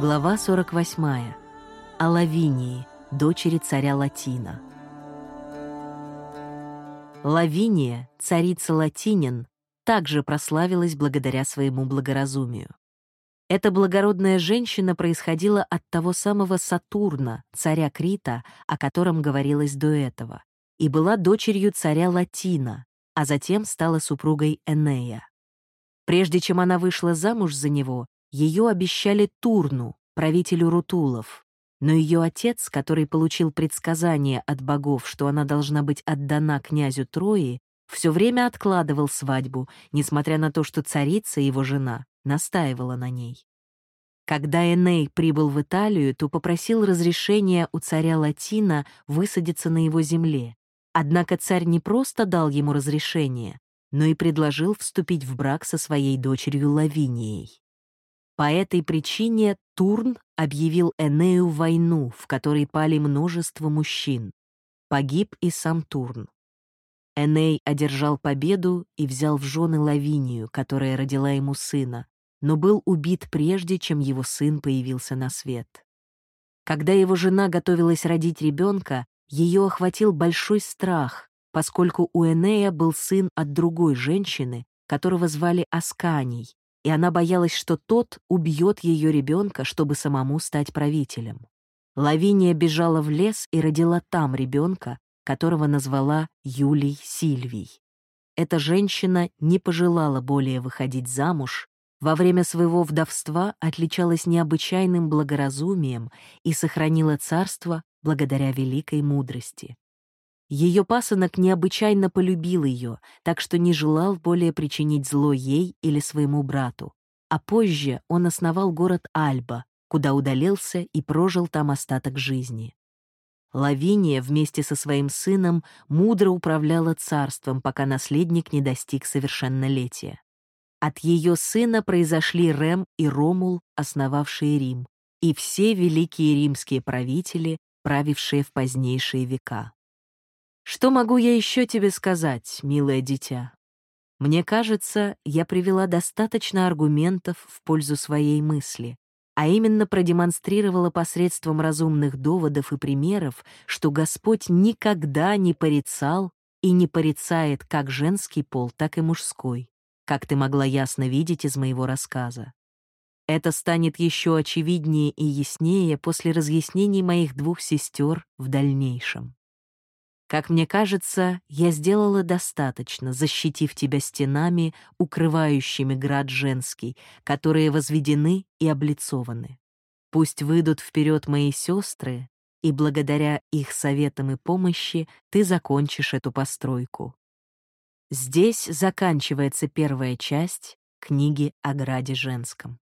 Глава 48. О Лавинии, дочери царя Латина. Лавиния, царица Латинин, также прославилась благодаря своему благоразумию. Эта благородная женщина происходила от того самого Сатурна, царя Крита, о котором говорилось до этого, и была дочерью царя Латина, а затем стала супругой Энея. Прежде чем она вышла замуж за него, ее обещали Турну, правителю Рутулов. Но ее отец, который получил предсказание от богов, что она должна быть отдана князю Трои, все время откладывал свадьбу, несмотря на то, что царица, его жена, настаивала на ней. Когда Эней прибыл в Италию, то попросил разрешения у царя Латина высадиться на его земле. Однако царь не просто дал ему разрешение, но и предложил вступить в брак со своей дочерью Лавинией. По этой причине Турн объявил Энею войну, в которой пали множество мужчин. Погиб и сам Турн. Эней одержал победу и взял в жены Лавинию, которая родила ему сына, но был убит прежде, чем его сын появился на свет. Когда его жена готовилась родить ребенка, ее охватил большой страх, поскольку у Энея был сын от другой женщины, которого звали Асканий, и она боялась, что тот убьет ее ребенка, чтобы самому стать правителем. Лавиния бежала в лес и родила там ребенка, которого назвала Юлий Сильвий. Эта женщина не пожелала более выходить замуж, во время своего вдовства отличалась необычайным благоразумием и сохранила царство благодаря великой мудрости. Ее пасынок необычайно полюбил ее, так что не желал более причинить зло ей или своему брату. А позже он основал город Альба, куда удалился и прожил там остаток жизни. Лавиния вместе со своим сыном мудро управляла царством, пока наследник не достиг совершеннолетия. От ее сына произошли Рем и Ромул, основавшие Рим, и все великие римские правители, правившие в позднейшие века. Что могу я еще тебе сказать, милое дитя? Мне кажется, я привела достаточно аргументов в пользу своей мысли, а именно продемонстрировала посредством разумных доводов и примеров, что Господь никогда не порицал и не порицает как женский пол, так и мужской, как ты могла ясно видеть из моего рассказа. Это станет еще очевиднее и яснее после разъяснений моих двух сестер в дальнейшем. Как мне кажется, я сделала достаточно, защитив тебя стенами, укрывающими град женский, которые возведены и облицованы. Пусть выйдут вперед мои сестры, и благодаря их советам и помощи ты закончишь эту постройку. Здесь заканчивается первая часть книги о граде женском.